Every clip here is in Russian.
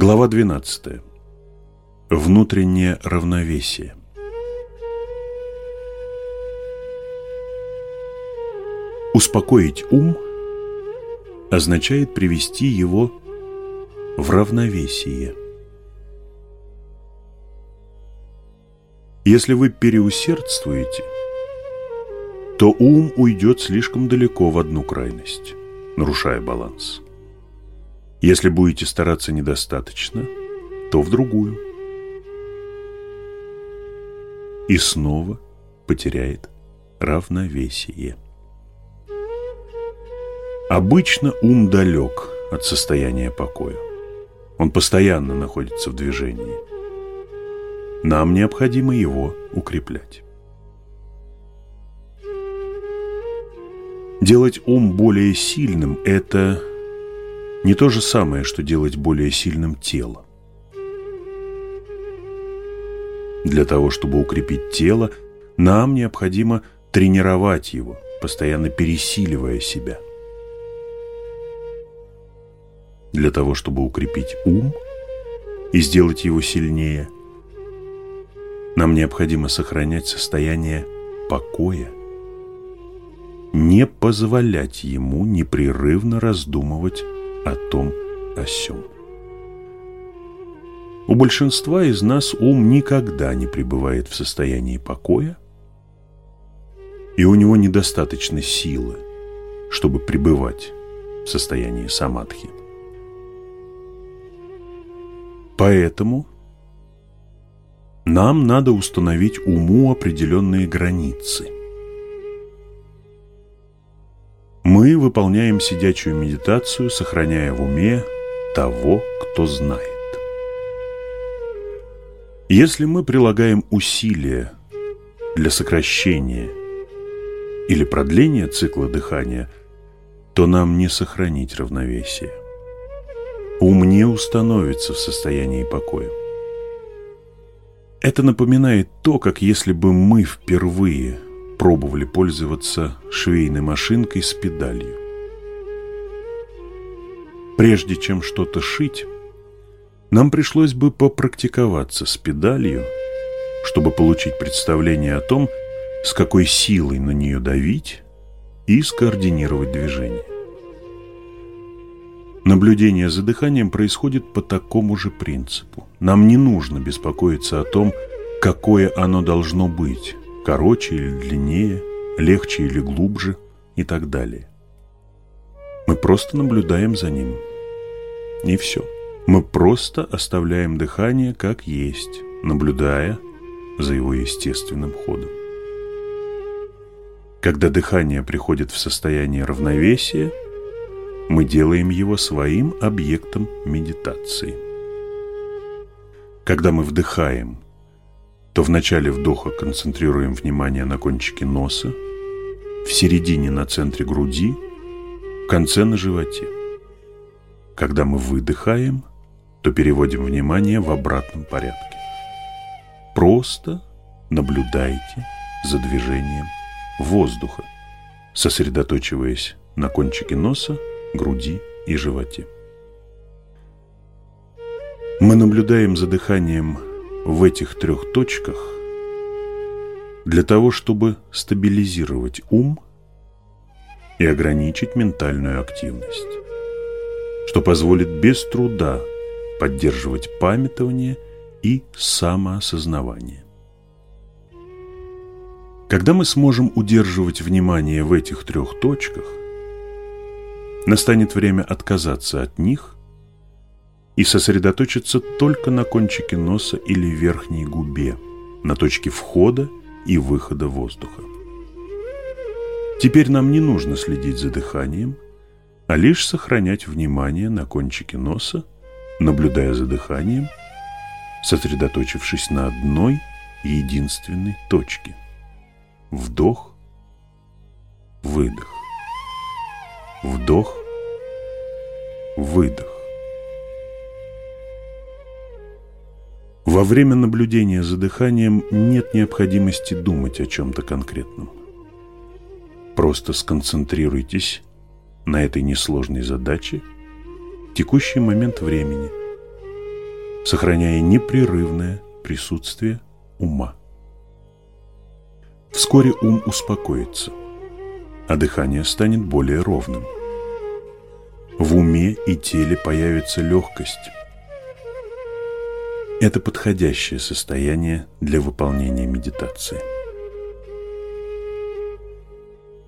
Глава 12. Внутреннее равновесие. Успокоить ум означает привести его в равновесие. Если вы переусердствуете, то ум уйдет слишком далеко в одну крайность, нарушая баланс. Если будете стараться недостаточно, то в другую. И снова потеряет равновесие. Обычно ум далек от состояния покоя. Он постоянно находится в движении. Нам необходимо его укреплять. Делать ум более сильным – это не то же самое, что делать более сильным тело. Для того, чтобы укрепить тело, нам необходимо тренировать его, постоянно пересиливая себя. Для того, чтобы укрепить ум и сделать его сильнее, нам необходимо сохранять состояние покоя, не позволять ему непрерывно раздумывать о том, о сём. У большинства из нас ум никогда не пребывает в состоянии покоя, и у него недостаточно силы, чтобы пребывать в состоянии самадхи. Поэтому нам надо установить уму определенные границы – Мы выполняем сидячую медитацию, сохраняя в уме того, кто знает. Если мы прилагаем усилия для сокращения или продления цикла дыхания, то нам не сохранить равновесие. Ум не установится в состоянии покоя. Это напоминает то, как если бы мы впервые – пробовали пользоваться швейной машинкой с педалью. Прежде чем что-то шить, нам пришлось бы попрактиковаться с педалью, чтобы получить представление о том, с какой силой на нее давить и скоординировать движение. Наблюдение за дыханием происходит по такому же принципу. Нам не нужно беспокоиться о том, какое оно должно быть, короче или длиннее, легче или глубже и так далее. Мы просто наблюдаем за ним. И все. Мы просто оставляем дыхание как есть, наблюдая за его естественным ходом. Когда дыхание приходит в состояние равновесия, мы делаем его своим объектом медитации. Когда мы вдыхаем то в начале вдоха концентрируем внимание на кончике носа, в середине на центре груди, в конце на животе. Когда мы выдыхаем, то переводим внимание в обратном порядке. Просто наблюдайте за движением воздуха, сосредоточиваясь на кончике носа, груди и животе. Мы наблюдаем за дыханием в этих трех точках для того, чтобы стабилизировать ум и ограничить ментальную активность, что позволит без труда поддерживать памятование и самоосознавание. Когда мы сможем удерживать внимание в этих трех точках, настанет время отказаться от них и сосредоточиться только на кончике носа или верхней губе, на точке входа и выхода воздуха. Теперь нам не нужно следить за дыханием, а лишь сохранять внимание на кончике носа, наблюдая за дыханием, сосредоточившись на одной единственной точке. Вдох, выдох. Вдох, выдох. Во время наблюдения за дыханием нет необходимости думать о чем-то конкретном. Просто сконцентрируйтесь на этой несложной задаче в текущий момент времени сохраняя непрерывное присутствие ума. Вскоре ум успокоится, а дыхание станет более ровным. В уме и теле появится легкость. Это подходящее состояние для выполнения медитации.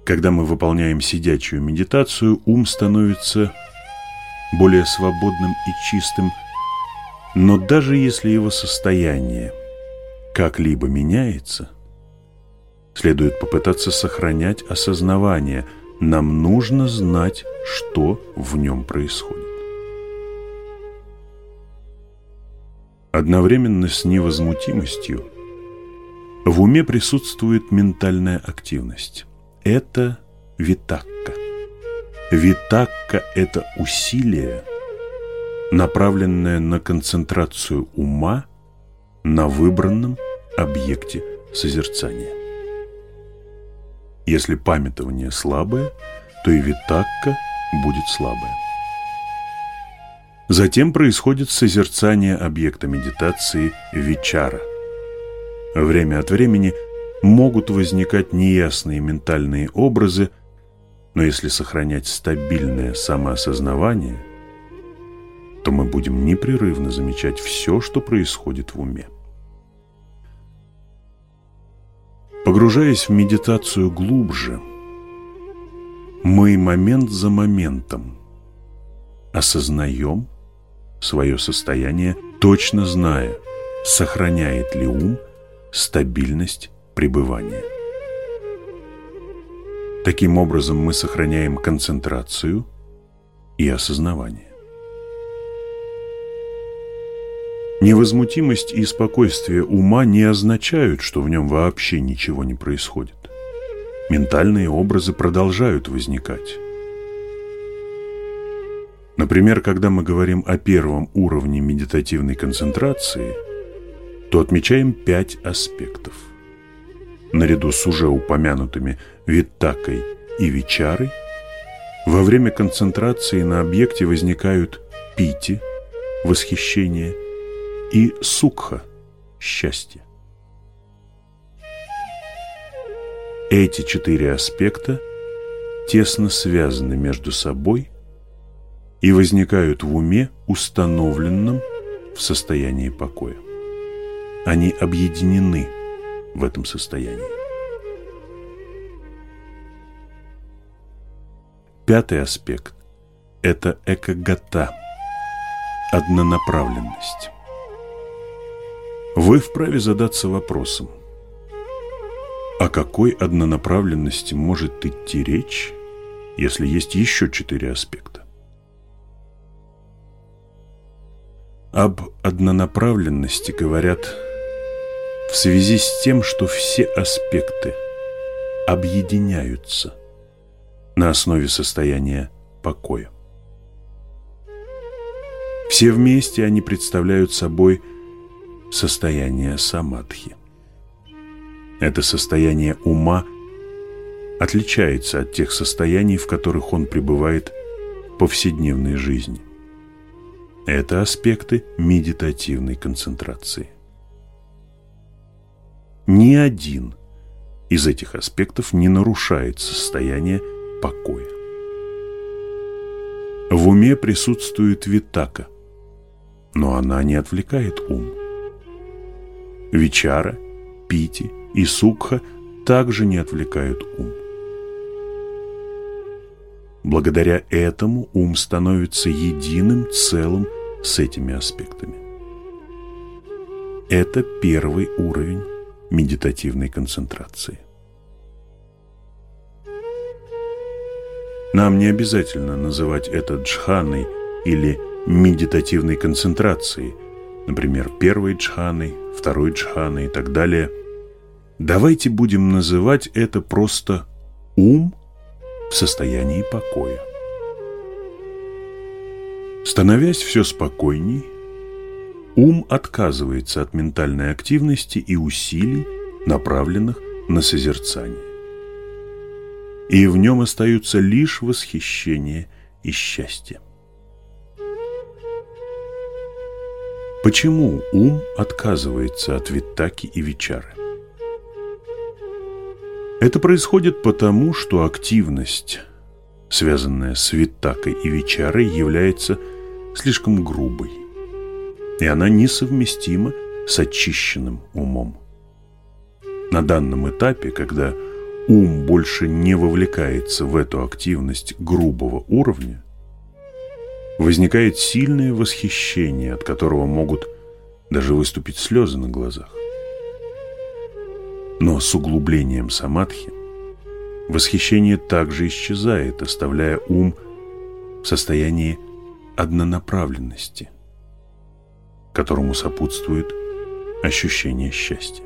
Когда мы выполняем сидячую медитацию, ум становится более свободным и чистым, но даже если его состояние как-либо меняется, следует попытаться сохранять осознавание. Нам нужно знать, что в нем происходит. Одновременно с невозмутимостью в уме присутствует ментальная активность. Это витакка. Витакка – это усилие, направленное на концентрацию ума на выбранном объекте созерцания. Если памятование слабое, то и витакка будет слабая. Затем происходит созерцание объекта медитации вичара. Время от времени могут возникать неясные ментальные образы, но если сохранять стабильное самоосознавание, то мы будем непрерывно замечать все, что происходит в уме. Погружаясь в медитацию глубже, мы момент за моментом осознаем свое состояние, точно зная, сохраняет ли ум стабильность пребывания. Таким образом мы сохраняем концентрацию и осознавание. Невозмутимость и спокойствие ума не означают, что в нем вообще ничего не происходит. Ментальные образы продолжают возникать. Например, когда мы говорим о первом уровне медитативной концентрации, то отмечаем пять аспектов – наряду с уже упомянутыми Виттакой и Вичарой, во время концентрации на объекте возникают пити, восхищение, и сукха, счастье. Эти четыре аспекта тесно связаны между собой и возникают в уме, установленном в состоянии покоя. Они объединены – в этом состоянии. Пятый аспект – это экогата, однонаправленность. Вы вправе задаться вопросом, о какой однонаправленности может идти речь, если есть еще четыре аспекта? Об однонаправленности говорят – в связи с тем, что все аспекты объединяются на основе состояния покоя. Все вместе они представляют собой состояние самадхи. Это состояние ума отличается от тех состояний, в которых он пребывает в повседневной жизни. Это аспекты медитативной концентрации. Ни один из этих аспектов не нарушает состояние покоя. В уме присутствует витака, но она не отвлекает ум. Вичара, пити и сукха также не отвлекают ум. Благодаря этому ум становится единым целым с этими аспектами. Это первый уровень медитативной концентрации. Нам не обязательно называть это джханой или медитативной концентрацией, например, первой джханой, второй джханой и так далее. Давайте будем называть это просто ум в состоянии покоя. Становясь все спокойней, Ум отказывается от ментальной активности и усилий, направленных на созерцание. И в нем остаются лишь восхищение и счастье. Почему ум отказывается от виттаки и вичары? Это происходит потому, что активность, связанная с виттакой и вичарой, является слишком грубой, и она несовместима с очищенным умом. На данном этапе, когда ум больше не вовлекается в эту активность грубого уровня, возникает сильное восхищение, от которого могут даже выступить слезы на глазах. Но с углублением самадхи восхищение также исчезает, оставляя ум в состоянии однонаправленности, которому сопутствует ощущение счастья.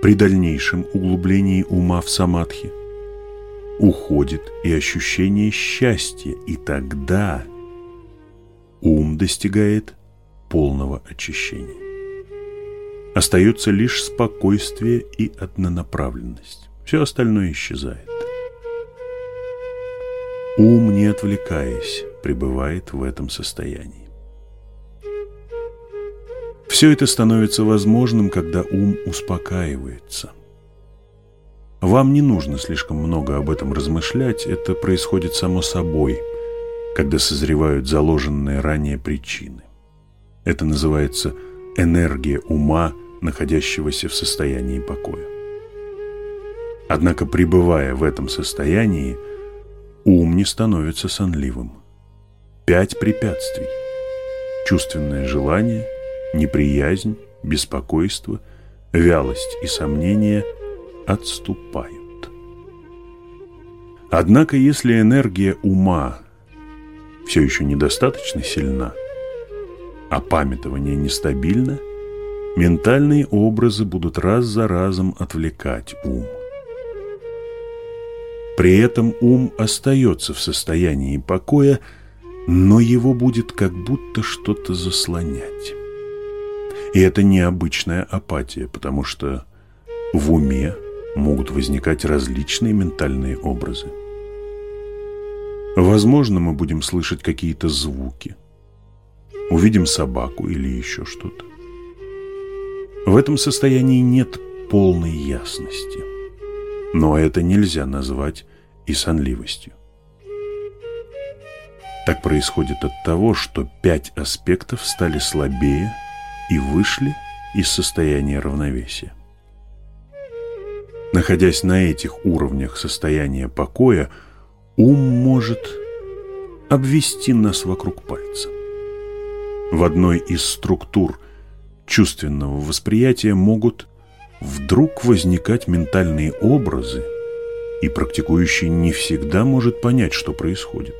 При дальнейшем углублении ума в самадхи уходит и ощущение счастья, и тогда ум достигает полного очищения. Остается лишь спокойствие и однонаправленность. Все остальное исчезает. Ум, не отвлекаясь, пребывает в этом состоянии. Все это становится возможным, когда ум успокаивается. Вам не нужно слишком много об этом размышлять, это происходит само собой, когда созревают заложенные ранее причины. Это называется энергия ума – находящегося в состоянии покоя. Однако, пребывая в этом состоянии, ум не становится сонливым. Пять препятствий – чувственное желание, неприязнь, беспокойство, вялость и сомнение – отступают. Однако, если энергия ума все еще недостаточно сильна, а памятование нестабильно – Ментальные образы будут раз за разом отвлекать ум. При этом ум остается в состоянии покоя, но его будет как будто что-то заслонять. И это необычная апатия, потому что в уме могут возникать различные ментальные образы. Возможно, мы будем слышать какие-то звуки, увидим собаку или еще что-то. В этом состоянии нет полной ясности. Но это нельзя назвать и сонливостью. Так происходит от того, что пять аспектов стали слабее и вышли из состояния равновесия. Находясь на этих уровнях состояния покоя, ум может обвести нас вокруг пальца. В одной из структур чувственного восприятия могут вдруг возникать ментальные образы, и практикующий не всегда может понять, что происходит.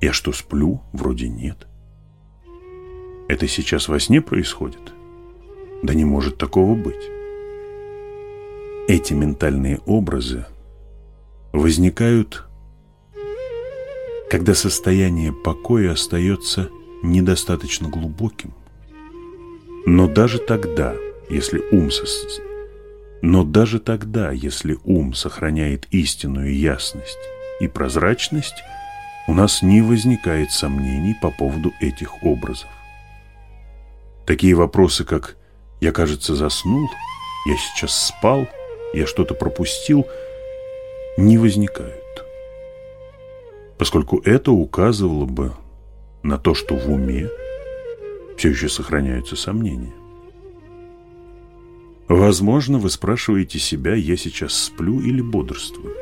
Я что, сплю? Вроде нет. Это сейчас во сне происходит? Да не может такого быть. Эти ментальные образы возникают, когда состояние покоя остается недостаточно глубоким. Но даже тогда, если ум но даже тогда, если ум сохраняет истинную ясность и прозрачность, у нас не возникает сомнений по поводу этих образов. Такие вопросы, как «я, кажется, заснул», «я сейчас спал», «я что-то пропустил», не возникают. Поскольку это указывало бы на то, что в уме все еще сохраняются сомнения. Возможно, вы спрашиваете себя, я сейчас сплю или бодрствую.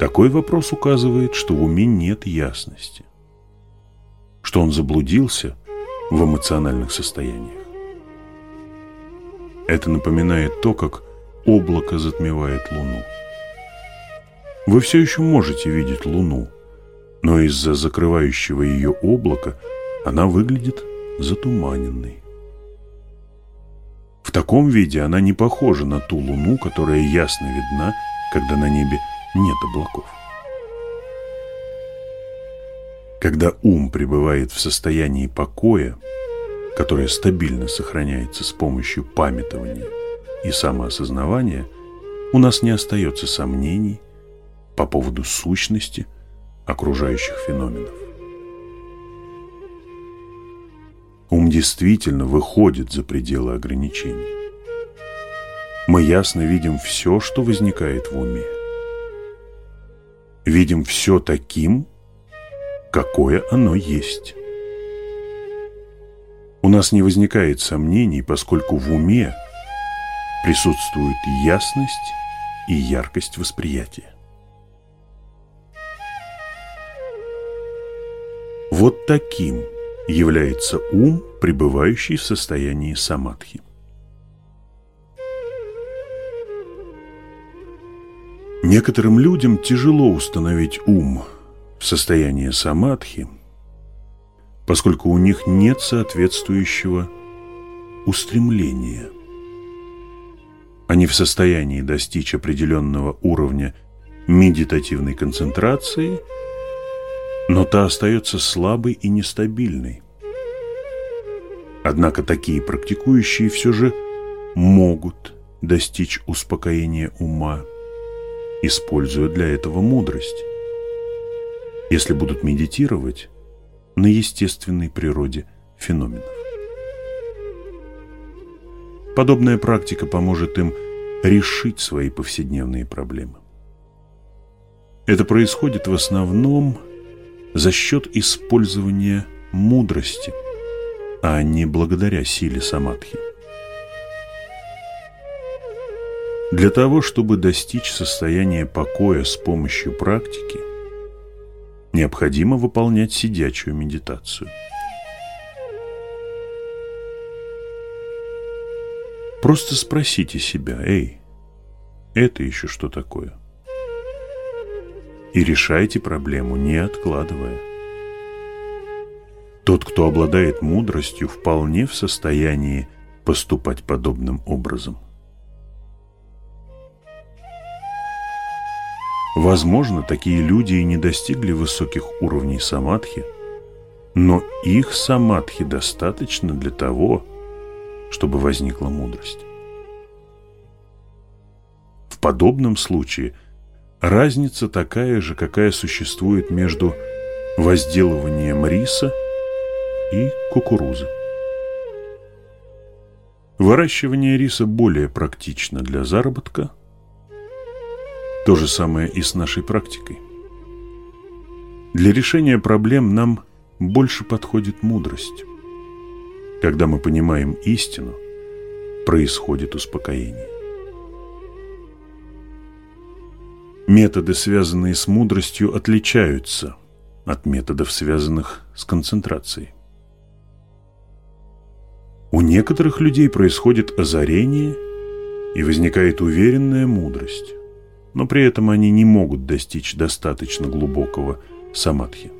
Такой вопрос указывает, что в уме нет ясности, что он заблудился в эмоциональных состояниях. Это напоминает то, как облако затмевает Луну. Вы все еще можете видеть Луну, но из-за закрывающего ее облака – она выглядит затуманенной. В таком виде она не похожа на ту луну, которая ясно видна, когда на небе нет облаков. Когда ум пребывает в состоянии покоя, которое стабильно сохраняется с помощью памятования и самоосознавания, у нас не остается сомнений по поводу сущности окружающих феноменов. Ум действительно выходит за пределы ограничений. Мы ясно видим все, что возникает в уме. Видим все таким, какое оно есть. У нас не возникает сомнений, поскольку в уме присутствует ясность и яркость восприятия. Вот таким является ум, пребывающий в состоянии самадхи. Некоторым людям тяжело установить ум в состоянии самадхи, поскольку у них нет соответствующего устремления. Они в состоянии достичь определенного уровня медитативной концентрации, но та остается слабой и нестабильной. Однако такие практикующие все же могут достичь успокоения ума используя для этого мудрость. Если будут медитировать на естественной природе феноменов. Подобная практика поможет им решить свои повседневные проблемы. Это происходит в основном за счет использования мудрости, а не благодаря силе самадхи. Для того, чтобы достичь состояния покоя с помощью практики, необходимо выполнять сидячую медитацию. Просто спросите себя, эй, это еще что такое? И решайте проблему, не откладывая. Тот, кто обладает мудростью, вполне в состоянии поступать подобным образом – Возможно, такие люди и не достигли высоких уровней самадхи, но их самадхи достаточно для того, чтобы возникла мудрость. В подобном случае разница такая же, какая существует между возделыванием риса и кукурузы. Выращивание риса более практично для заработка – то же самое и с нашей практикой. Для решения проблем нам больше подходит мудрость. Когда мы понимаем истину, происходит успокоение. Методы, связанные с мудростью, отличаются от методов, связанных с концентрацией. У некоторых людей происходит озарение и возникает уверенная мудрость но при этом они не могут достичь достаточно глубокого самадхи.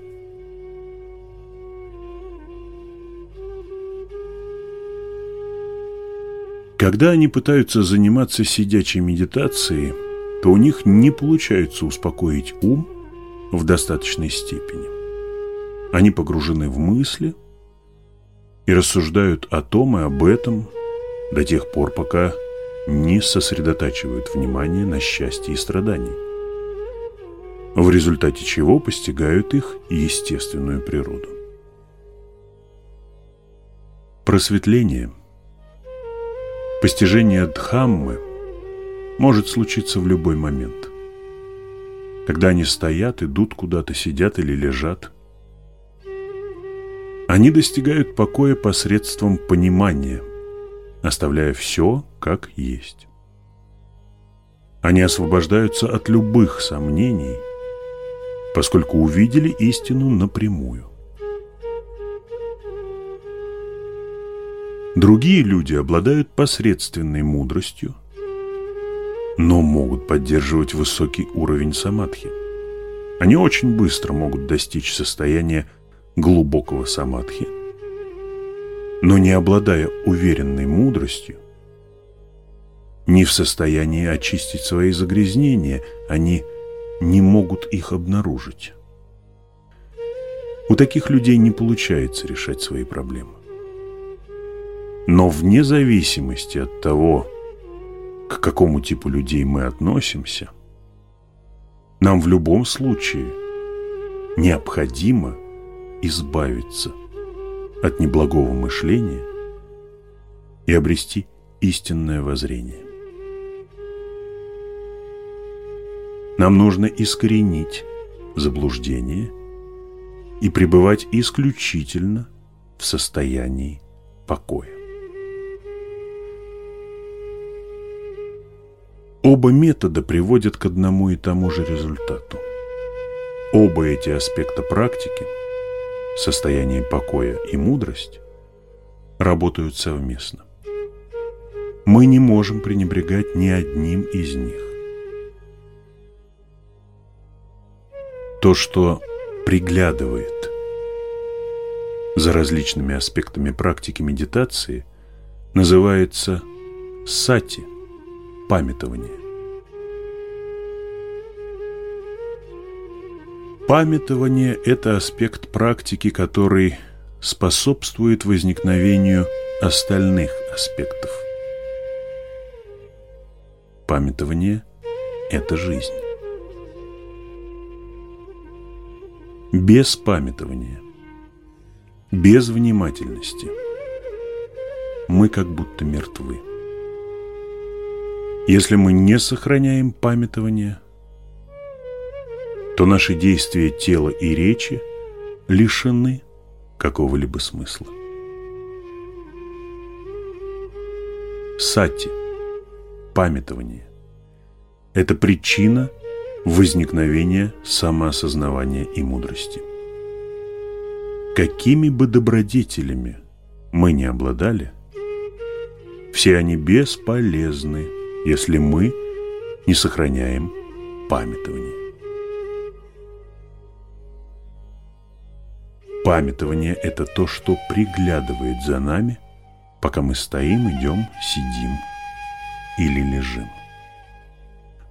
Когда они пытаются заниматься сидячей медитацией, то у них не получается успокоить ум в достаточной степени. Они погружены в мысли и рассуждают о том и об этом до тех пор, пока не сосредотачивают внимание на счастье и страдании, в результате чего постигают их естественную природу. Просветление, постижение Дхаммы может случиться в любой момент. Когда они стоят, идут куда-то, сидят или лежат. Они достигают покоя посредством понимания – оставляя все как есть. Они освобождаются от любых сомнений, поскольку увидели истину напрямую. Другие люди обладают посредственной мудростью, но могут поддерживать высокий уровень самадхи. Они очень быстро могут достичь состояния глубокого самадхи – но не обладая уверенной мудростью, не в состоянии очистить свои загрязнения, они не могут их обнаружить. У таких людей не получается решать свои проблемы. Но вне зависимости от того, к какому типу людей мы относимся, нам в любом случае необходимо избавиться от неблагого мышления и обрести истинное воззрение. Нам нужно искоренить заблуждение и пребывать исключительно в состоянии покоя. Оба метода приводят к одному и тому же результату. Оба эти аспекта практики, состояние покоя и мудрость, работают совместно. Мы не можем пренебрегать ни одним из них. То, что приглядывает за различными аспектами практики медитации, называется сати – памятование. Памятование – это аспект практики, который способствует возникновению остальных аспектов. Памятование – это жизнь. Без памятования, без внимательности мы как будто мертвы. Если мы не сохраняем памятование, то наши действия тела и речи лишены какого-либо смысла. Сати, памятование – это причина возникновения самоосознавания и мудрости. Какими бы добродетелями мы не обладали, все они бесполезны – если мы не сохраняем памятование. Памятование – это то, что приглядывает за нами, пока мы стоим, идем, сидим или лежим.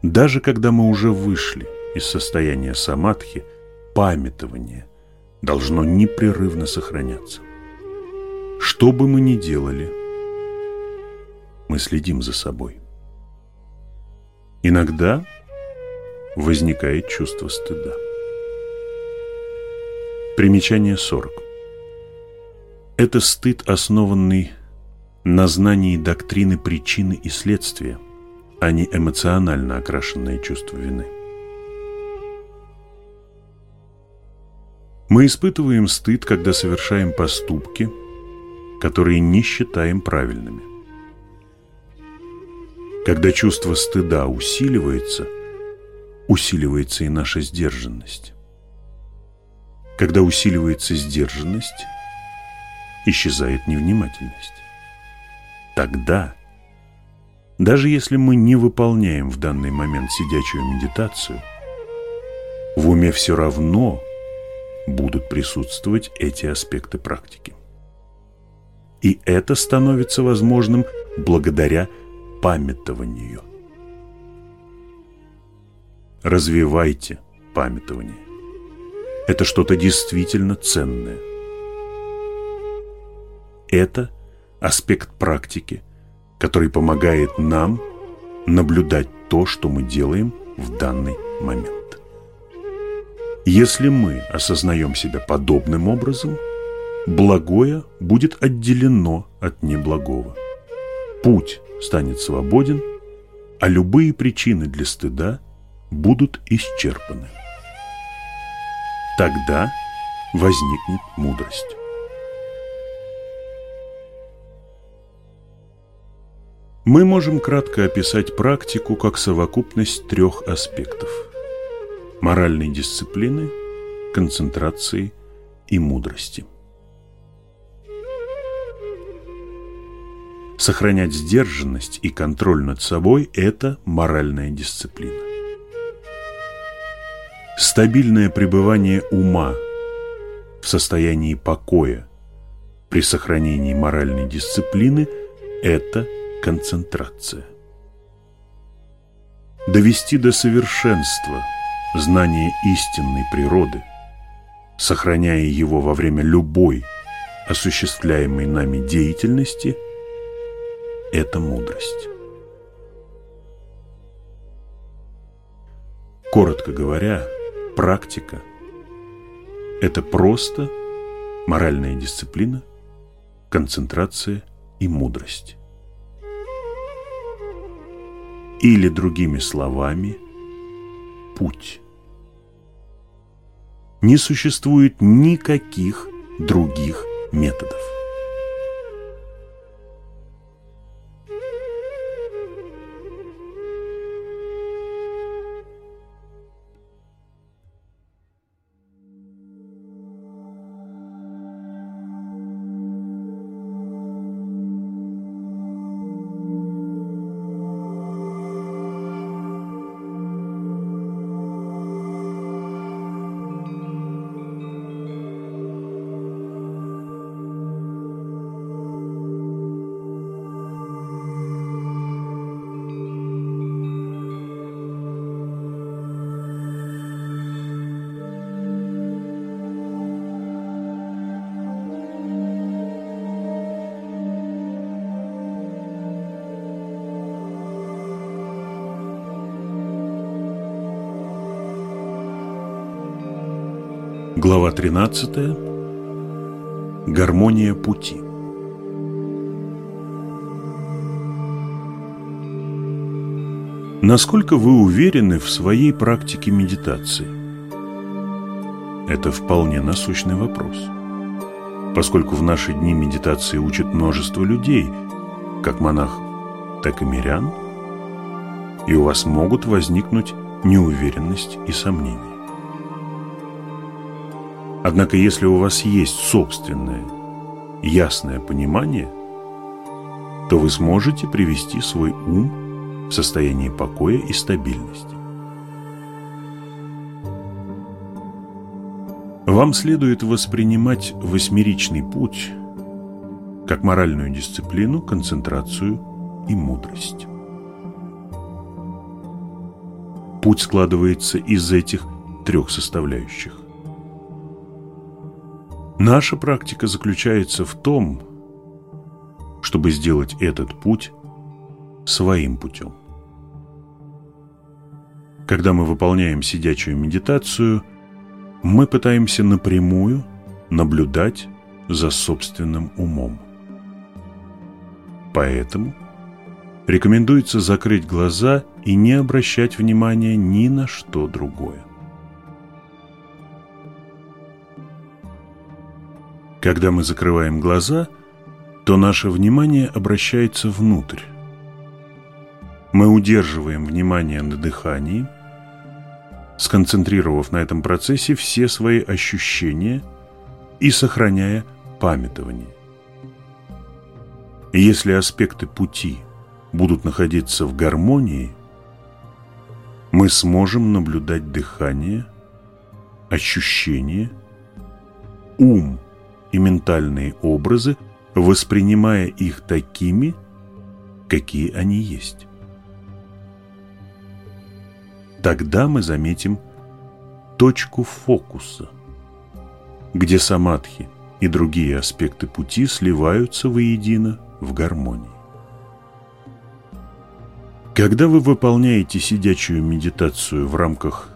Даже когда мы уже вышли из состояния самадхи, памятование должно непрерывно сохраняться. Что бы мы ни делали, мы следим за собой. Иногда возникает чувство стыда. Примечание 40. Это стыд, основанный на знании доктрины причины и следствия, а не эмоционально окрашенное чувство вины. Мы испытываем стыд, когда совершаем поступки, которые не считаем правильными. Когда чувство стыда усиливается, усиливается и наша сдержанность. Когда усиливается сдержанность, исчезает невнимательность. Тогда, даже если мы не выполняем в данный момент сидячую медитацию, в уме все равно будут присутствовать эти аспекты практики. И это становится возможным благодаря памятованию. Развивайте памятование. Это что-то действительно ценное. Это аспект практики, который помогает нам наблюдать то, что мы делаем в данный момент. Если мы осознаем себя подобным образом, благое будет отделено от неблагого. Путь станет свободен, а любые причины для стыда будут исчерпаны. Тогда возникнет мудрость. Мы можем кратко описать практику как совокупность трех аспектов – моральной дисциплины, концентрации и мудрости – Сохранять сдержанность и контроль над собой – это моральная дисциплина. Стабильное пребывание ума в состоянии покоя при сохранении моральной дисциплины – это концентрация. Довести до совершенства знание истинной природы, сохраняя его во время любой осуществляемой нами деятельности – это мудрость. Коротко говоря, практика – это просто моральная дисциплина концентрация и мудрость. Или, другими словами, путь. Не существует никаких других методов. Глава 13. Гармония пути. Насколько вы уверены в своей практике медитации? Это вполне насущный вопрос. Поскольку в наши дни медитации учат множество людей, как монах, так и мирян, и у вас могут возникнуть неуверенность и сомнения. Однако, если у вас есть собственное, ясное понимание, то вы сможете привести свой ум в состояние покоя и стабильности. Вам следует воспринимать восьмеричный путь как моральную дисциплину, концентрацию и мудрость. Путь складывается из этих трех составляющих. Наша практика заключается в том, чтобы сделать этот путь своим путем. Когда мы выполняем сидячую медитацию, мы пытаемся напрямую наблюдать за собственным умом. Поэтому рекомендуется закрыть глаза и не обращать внимания ни на что другое. Когда мы закрываем глаза, то наше внимание обращается внутрь. Мы удерживаем внимание на дыхании, сконцентрировав на этом процессе все свои ощущения и сохраняя памятование. Если аспекты пути будут находиться в гармонии, мы сможем наблюдать дыхание, ощущения, ум – и ментальные образы, воспринимая их такими, какие они есть. Тогда мы заметим точку фокуса, где самадхи и другие аспекты пути сливаются воедино в гармонии. Когда вы выполняете сидячую медитацию в рамках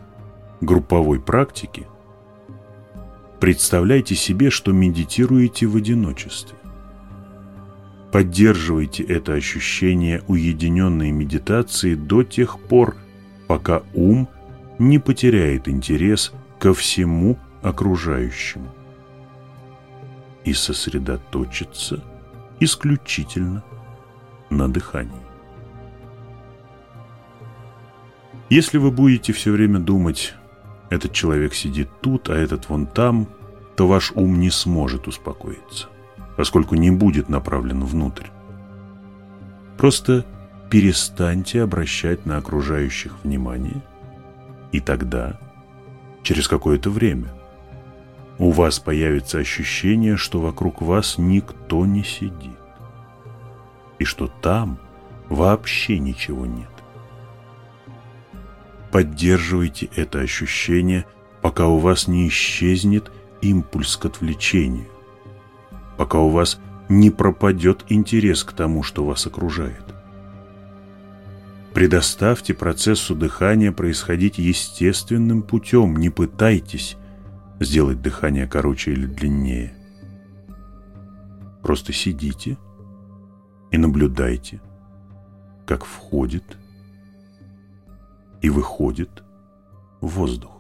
групповой практики, Представляйте себе, что медитируете в одиночестве. Поддерживайте это ощущение уединенной медитации до тех пор, пока ум не потеряет интерес ко всему окружающему и сосредоточиться исключительно на дыхании. Если вы будете все время думать этот человек сидит тут, а этот вон там, то ваш ум не сможет успокоиться, поскольку не будет направлен внутрь. Просто перестаньте обращать на окружающих внимание, и тогда, через какое-то время, у вас появится ощущение, что вокруг вас никто не сидит, и что там вообще ничего нет. Поддерживайте это ощущение, пока у вас не исчезнет импульс к отвлечению, пока у вас не пропадет интерес к тому, что вас окружает. Предоставьте процессу дыхания происходить естественным путем, не пытайтесь сделать дыхание короче или длиннее. Просто сидите и наблюдайте, как входит и выходит воздух.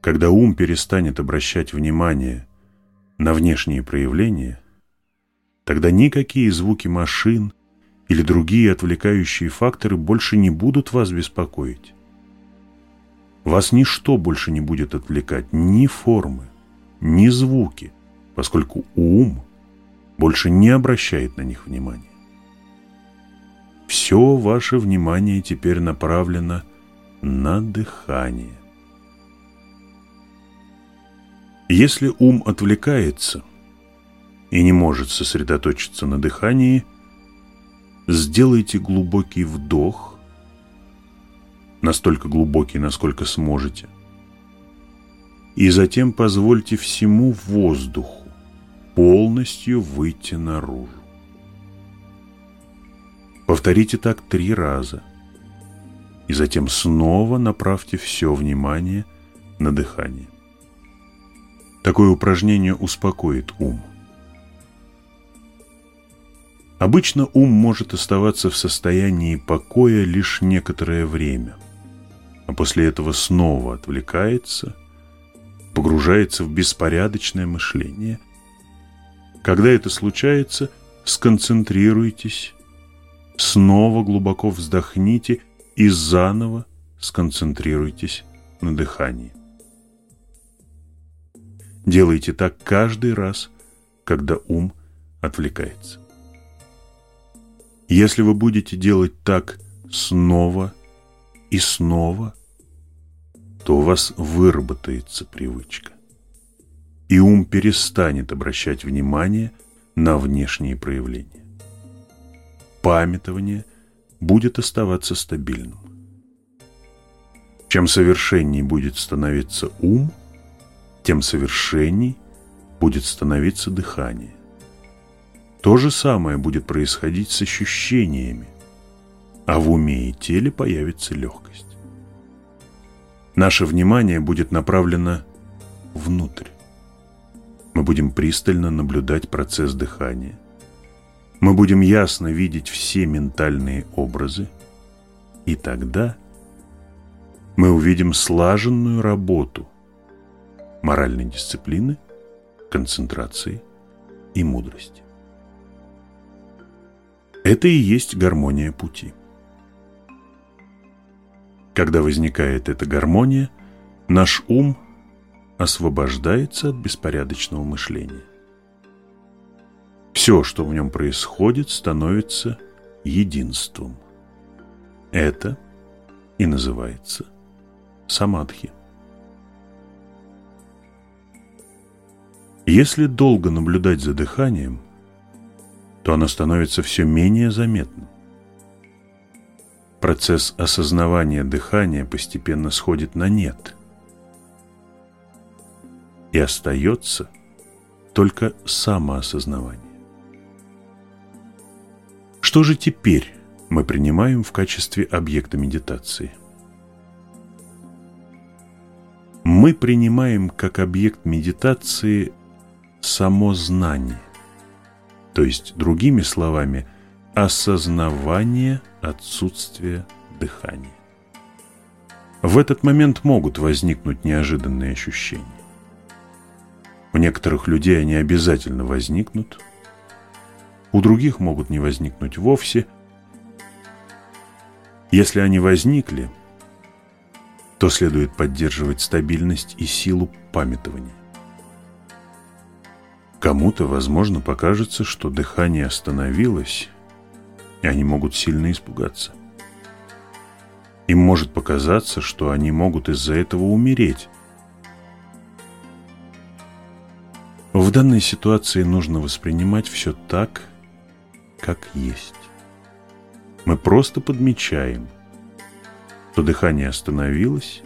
Когда ум перестанет обращать внимание на внешние проявления, тогда никакие звуки машин или другие отвлекающие факторы больше не будут вас беспокоить. Вас ничто больше не будет отвлекать, ни формы, ни звуки, поскольку ум больше не обращает на них внимания. Все ваше внимание теперь направлено на дыхание. Если ум отвлекается и не может сосредоточиться на дыхании, сделайте глубокий вдох, настолько глубокий, насколько сможете, и затем позвольте всему воздуху полностью выйти наружу. Повторите так три раза, и затем снова направьте все внимание на дыхание. Такое упражнение успокоит ум. Обычно ум может оставаться в состоянии покоя лишь некоторое время, а после этого снова отвлекается, погружается в беспорядочное мышление. Когда это случается, сконцентрируйтесь, снова глубоко вздохните и заново сконцентрируйтесь на дыхании. Делайте так каждый раз, когда ум отвлекается. Если вы будете делать так снова и снова, то у вас выработается привычка, и ум перестанет обращать внимание на внешние проявления. Памятование будет оставаться стабильным. Чем совершеннее будет становиться ум, тем совершенней будет становиться дыхание. То же самое будет происходить с ощущениями, а в уме и теле появится легкость. Наше внимание будет направлено внутрь. Мы будем пристально наблюдать процесс дыхания. Мы будем ясно видеть все ментальные образы, и тогда мы увидим слаженную работу – моральной дисциплины, концентрации и мудрости. Это и есть гармония пути. Когда возникает эта гармония, наш ум освобождается от беспорядочного мышления. Все, что в нем происходит, становится единством. Это и называется самадхи. Если долго наблюдать за дыханием, то оно становится все менее заметным. Процесс осознавания дыхания постепенно сходит на нет. И остается только самоосознавание. Что же теперь мы принимаем в качестве объекта медитации? Мы принимаем как объект медитации само знание, то есть, другими словами, осознавание отсутствия дыхания. В этот момент могут возникнуть неожиданные ощущения. У некоторых людей они обязательно возникнут, у других могут не возникнуть вовсе. Если они возникли, то следует поддерживать стабильность и силу памятования. Кому-то, возможно, покажется, что дыхание остановилось, и они могут сильно испугаться. Им может показаться, что они могут из-за этого умереть. В данной ситуации нужно воспринимать все так, как есть. Мы просто подмечаем, что дыхание остановилось,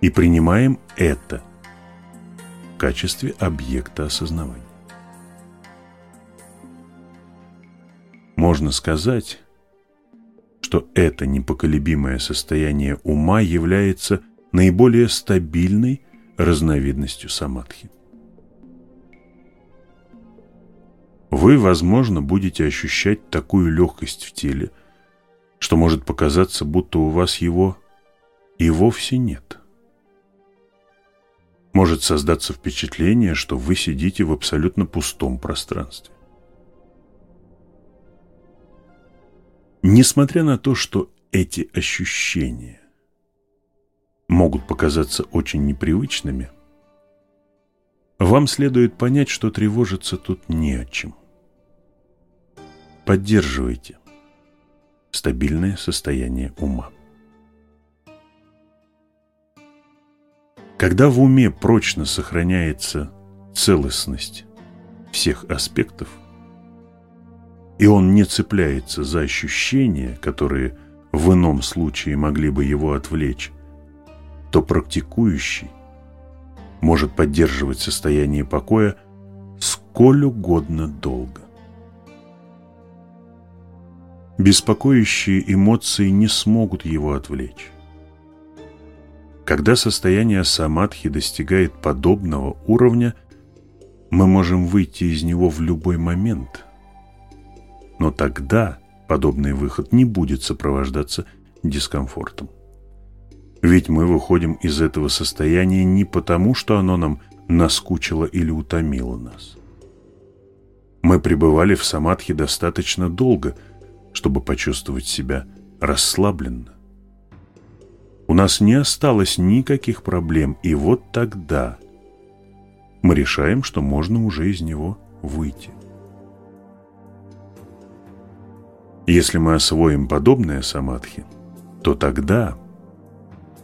и принимаем это – качестве объекта осознавания. Можно сказать, что это непоколебимое состояние ума является наиболее стабильной разновидностью самадхи. Вы, возможно, будете ощущать такую легкость в теле, что может показаться, будто у вас его и вовсе нет. Может создаться впечатление, что вы сидите в абсолютно пустом пространстве. Несмотря на то, что эти ощущения могут показаться очень непривычными, вам следует понять, что тревожиться тут не о чем. Поддерживайте стабильное состояние ума. Когда в уме прочно сохраняется целостность всех аспектов, и он не цепляется за ощущения, которые в ином случае могли бы его отвлечь, то практикующий может поддерживать состояние покоя сколь угодно долго. Беспокоящие эмоции не смогут его отвлечь. Когда состояние самадхи достигает подобного уровня, мы можем выйти из него в любой момент. Но тогда подобный выход не будет сопровождаться дискомфортом. Ведь мы выходим из этого состояния не потому, что оно нам наскучило или утомило нас. Мы пребывали в самадхи достаточно долго, чтобы почувствовать себя расслабленно. У нас не осталось никаких проблем, и вот тогда мы решаем, что можно уже из него выйти. Если мы освоим подобное самадхи, то тогда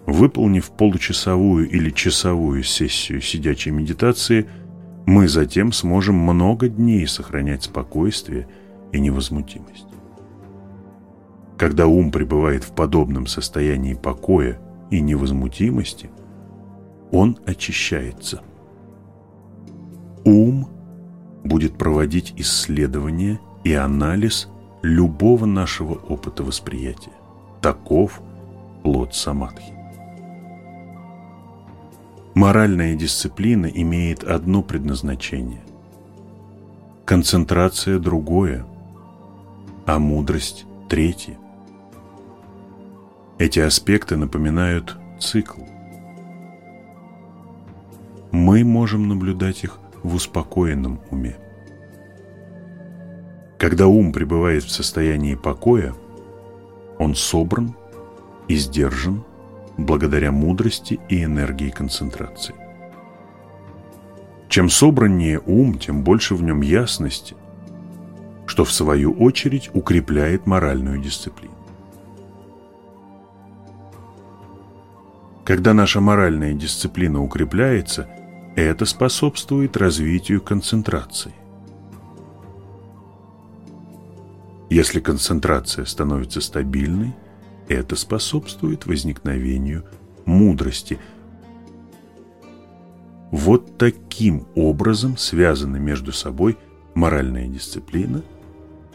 Выполнив получасовую или часовую сессию сидячей медитации, мы затем сможем много дней сохранять спокойствие и невозмутимость. Когда ум пребывает в подобном состоянии покоя и невозмутимости, он очищается. Ум будет проводить исследование и анализ любого нашего опыта восприятия. Таков плод самадхи. Моральная дисциплина имеет одно предназначение. Концентрация – другое, а мудрость – третье. Эти аспекты напоминают цикл. Мы можем наблюдать их в успокоенном уме. Когда ум пребывает в состоянии покоя, он собран и сдержан – благодаря мудрости и энергии концентрации. Чем собраннее ум, тем больше в нем ясности, что в свою очередь укрепляет моральную дисциплину. Когда наша моральная дисциплина укрепляется, это способствует развитию концентрации. Если концентрация становится стабильной, это способствует возникновению мудрости. Вот таким образом связаны между собой моральная дисциплина,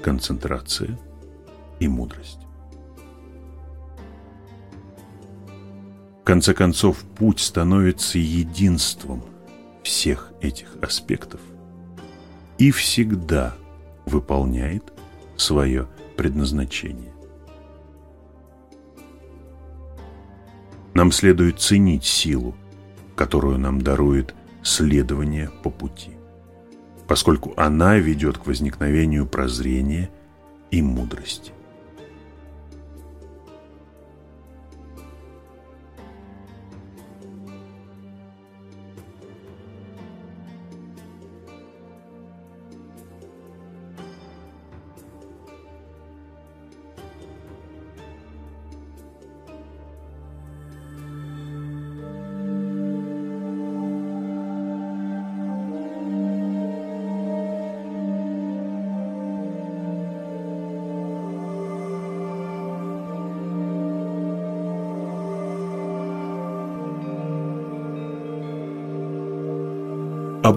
концентрация и мудрость. В конце концов, путь становится единством всех этих аспектов и всегда выполняет свое предназначение. Нам следует ценить силу, которую нам дарует следование по пути, поскольку она ведет к возникновению прозрения и мудрости.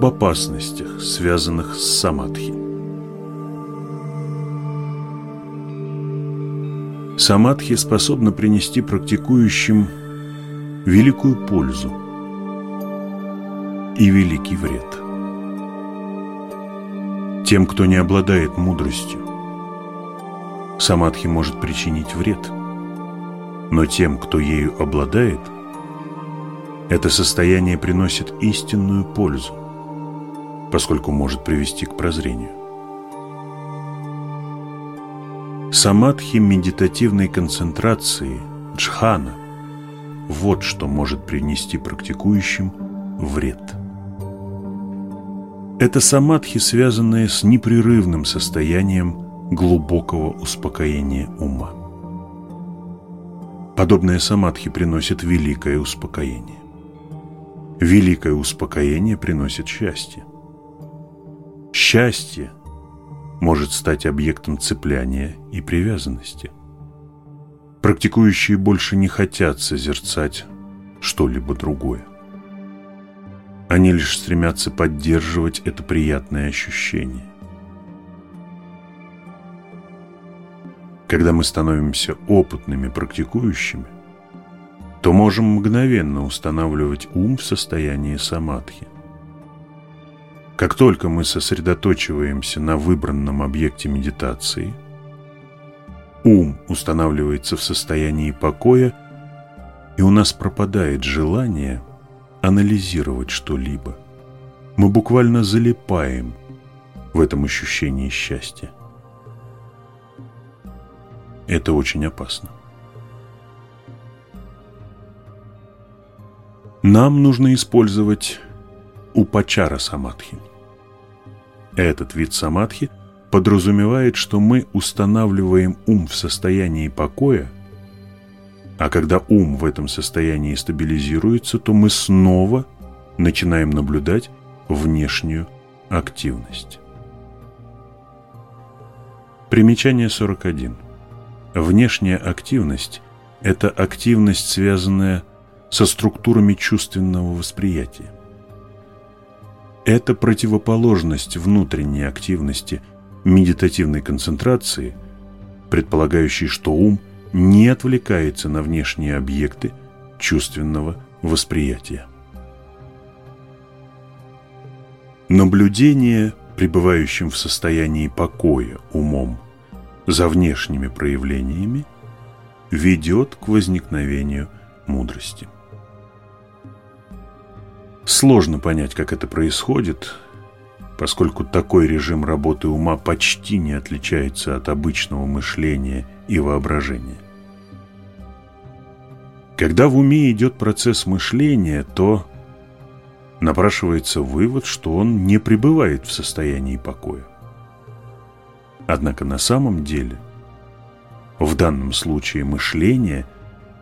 Об опасностях, связанных с самадхи. Самадхи способна принести практикующим великую пользу, и великий вред. Тем, кто не обладает мудростью, самадхи может причинить вред, но тем, кто ею обладает, это состояние приносит истинную пользу, поскольку может привести к прозрению. Самадхи медитативной концентрации, джхана, вот что может принести практикующим вред. Это самадхи, связанное с непрерывным состоянием глубокого успокоения ума. Подобное самадхи приносит великое успокоение. Великое успокоение приносит счастье. Счастье может стать объектом цепляния и привязанности. Практикующие больше не хотят созерцать что-либо другое. Они лишь стремятся поддерживать это приятное ощущение. Когда мы становимся опытными практикующими, то можем мгновенно устанавливать ум в состоянии самадхи. Как только мы сосредоточиваемся на выбранном объекте медитации, ум устанавливается в состоянии покоя, и у нас пропадает желание анализировать что-либо. Мы буквально залипаем в этом ощущении счастья. Это очень опасно. Нам нужно использовать упачара самадхи. Этот вид самадхи подразумевает, что мы устанавливаем ум в состоянии покоя, а когда ум в этом состоянии стабилизируется, то мы снова начинаем наблюдать внешнюю активность. Примечание 41. Внешняя активность – это активность, связанная со структурами чувственного восприятия. Это противоположность внутренней активности медитативной концентрации, предполагающей, что ум не отвлекается на внешние объекты чувственного восприятия. Наблюдение, пребывающим в состоянии покоя умом за внешними проявлениями, ведет к возникновению мудрости. Сложно понять, как это происходит, поскольку такой режим работы ума почти не отличается от обычного мышления и воображения. Когда в уме идет процесс мышления, то напрашивается вывод, что он не пребывает в состоянии покоя. Однако на самом деле в данном случае мышление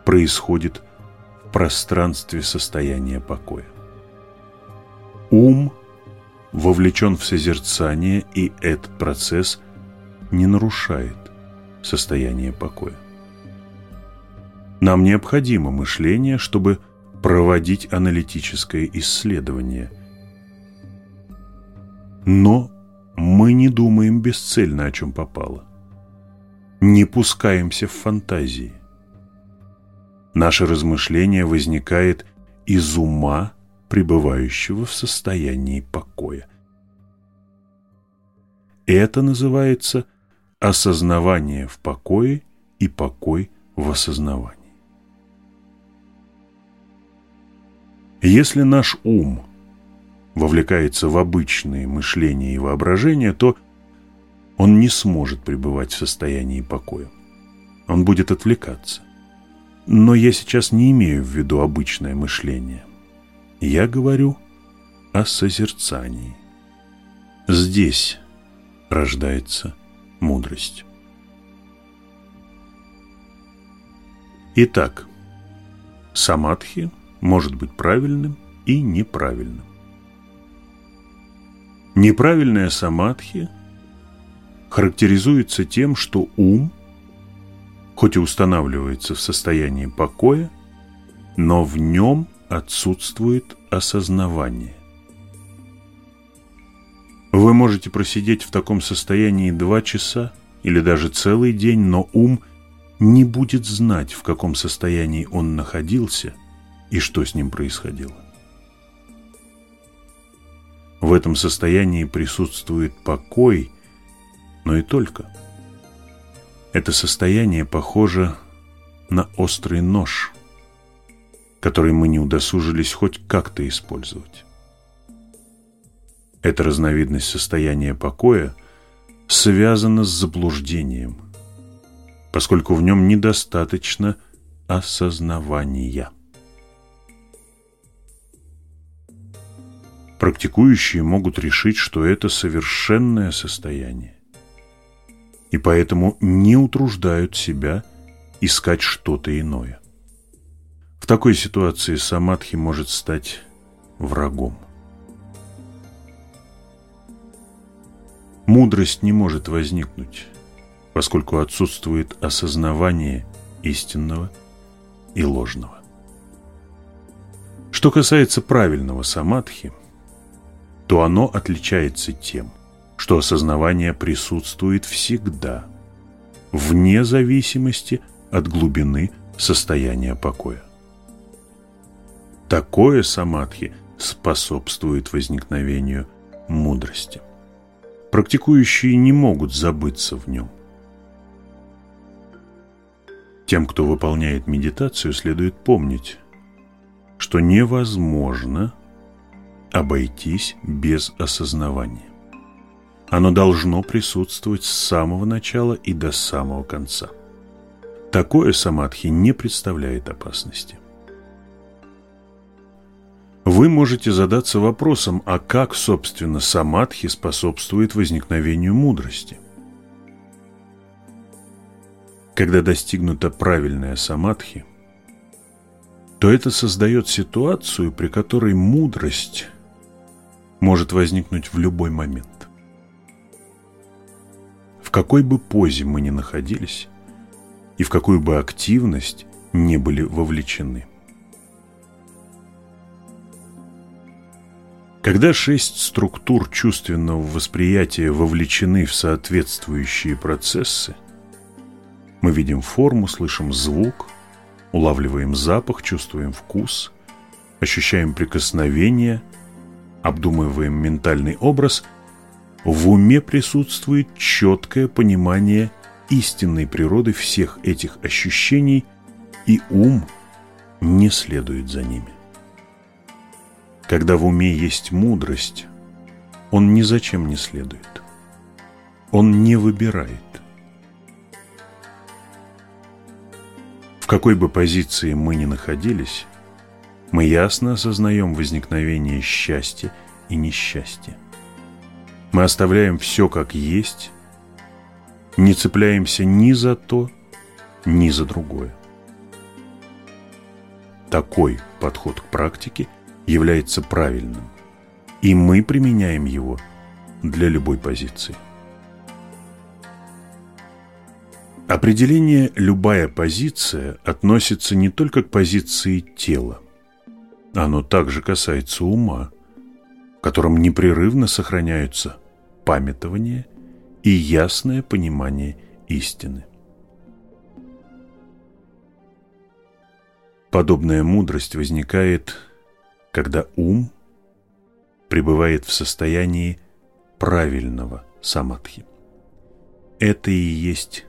происходит в пространстве состояния покоя. Ум вовлечен в созерцание, и этот процесс не нарушает состояние покоя. Нам необходимо мышление, чтобы проводить аналитическое исследование. Но мы не думаем бесцельно, о чем попало. Не пускаемся в фантазии. Наше размышление возникает из ума пребывающего в состоянии покоя. Это называется осознавание в покое и покой в осознавании. Если наш ум вовлекается в обычные мышления и воображения, то он не сможет пребывать в состоянии покоя. Он будет отвлекаться. Но я сейчас не имею в виду обычное мышление – я говорю о созерцании. Здесь рождается мудрость. Итак, самадхи может быть правильным и неправильным. Неправильная самадхи характеризуется тем, что ум, хоть и устанавливается в состоянии покоя, но в нем отсутствует осознавание. Вы можете просидеть в таком состоянии два часа или даже целый день, но ум не будет знать, в каком состоянии он находился и что с ним происходило. этом состоянии присутствует покой, но и только. Это состояние похоже на острый нож, который мы не удосужились хоть как-то использовать. Эта разновидность состояния покоя связана с заблуждением, поскольку в нем недостаточно осознавания. Практикующие могут решить, что это совершенное состояние, и поэтому не утруждают себя искать что-то иное. В такой ситуации самадхи может стать врагом. Мудрость не может возникнуть, поскольку отсутствует осознавание истинного и ложного. Что касается правильного самадхи, то оно отличается тем, что осознавание присутствует всегда, вне зависимости от глубины состояния покоя. Такое самадхи способствует возникновению мудрости практикующие не могут забыться в нем. Тем, кто выполняет медитацию, следует помнить, что невозможно обойтись без осознавания. Оно должно присутствовать с самого начала и до самого конца. Такое самадхи не представляет опасности. Вы можете задаться вопросом, а как, собственно, самадхи способствует возникновению мудрости? Когда достигнута правильная самадхи, то это создает ситуацию, при которой мудрость может возникнуть в любой момент. В какой бы позе мы ни находились и в какую бы активность не были вовлечены – Когда шесть структур чувственного восприятия вовлечены в соответствующие процессы, мы видим форму, слышим звук, улавливаем запах, чувствуем вкус, ощущаем прикосновение, обдумываем ментальный образ, в уме присутствует четкое понимание истинной природы всех этих ощущений, и ум не следует за ними. Когда в уме есть мудрость, он ни зачем не следует. Он не выбирает. В какой бы позиции мы ни находились, мы ясно осознаем возникновение счастья и несчастья. Мы оставляем все как есть, не цепляемся ни за то, ни за другое. Такой подход к практике – является правильным, и мы применяем его для любой позиции. Определение «любая позиция» относится не только к позиции тела. Оно также касается ума, в котором непрерывно сохраняются памятование и ясное понимание истины. Подобная мудрость возникает когда ум пребывает в состоянии правильного самадхи. Это и есть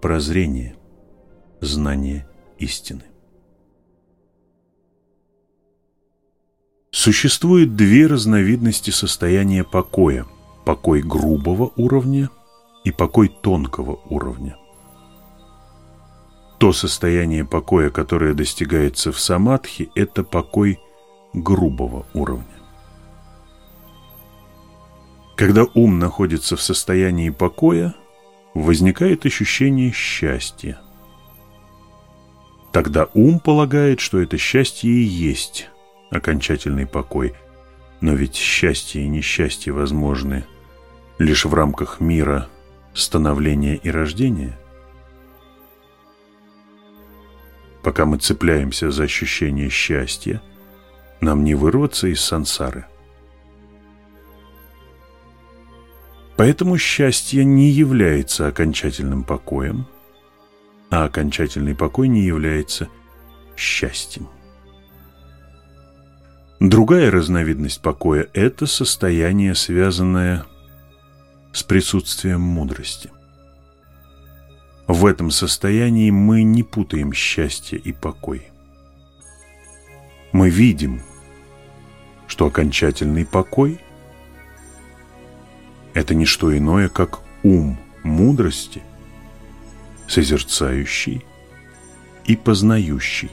прозрение, знание истины. Существует две разновидности состояния покоя – покой грубого уровня и покой тонкого уровня. То состояние покоя, которое достигается в самадхи, это покой грубого уровня. Когда ум находится в состоянии покоя, возникает ощущение счастья. Тогда ум полагает, что это счастье и есть окончательный покой. Но ведь счастье и несчастье возможны лишь в рамках мира становления и рождения. Пока мы цепляемся за ощущение счастья – нам не вырваться из сансары. Поэтому счастье не является окончательным покоем, а окончательный покой не является счастьем. Другая разновидность покоя – это состояние, связанное с присутствием мудрости. В этом состоянии мы не путаем счастье и покой. Мы видим, что окончательный покой – это не что иное, как ум мудрости, созерцающий и познающий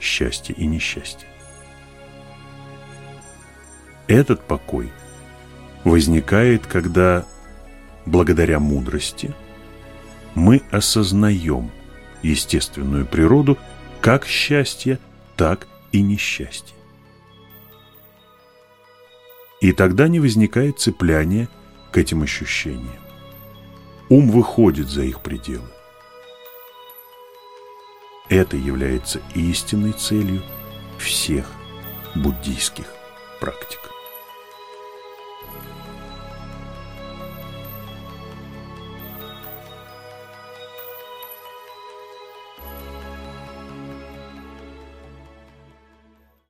счастье и несчастье. Этот покой возникает, когда благодаря мудрости мы осознаем естественную природу как счастья, так и несчастья. И тогда не возникает цепляние к этим ощущениям. Ум выходит за их пределы. Это является истинной целью всех буддийских практик.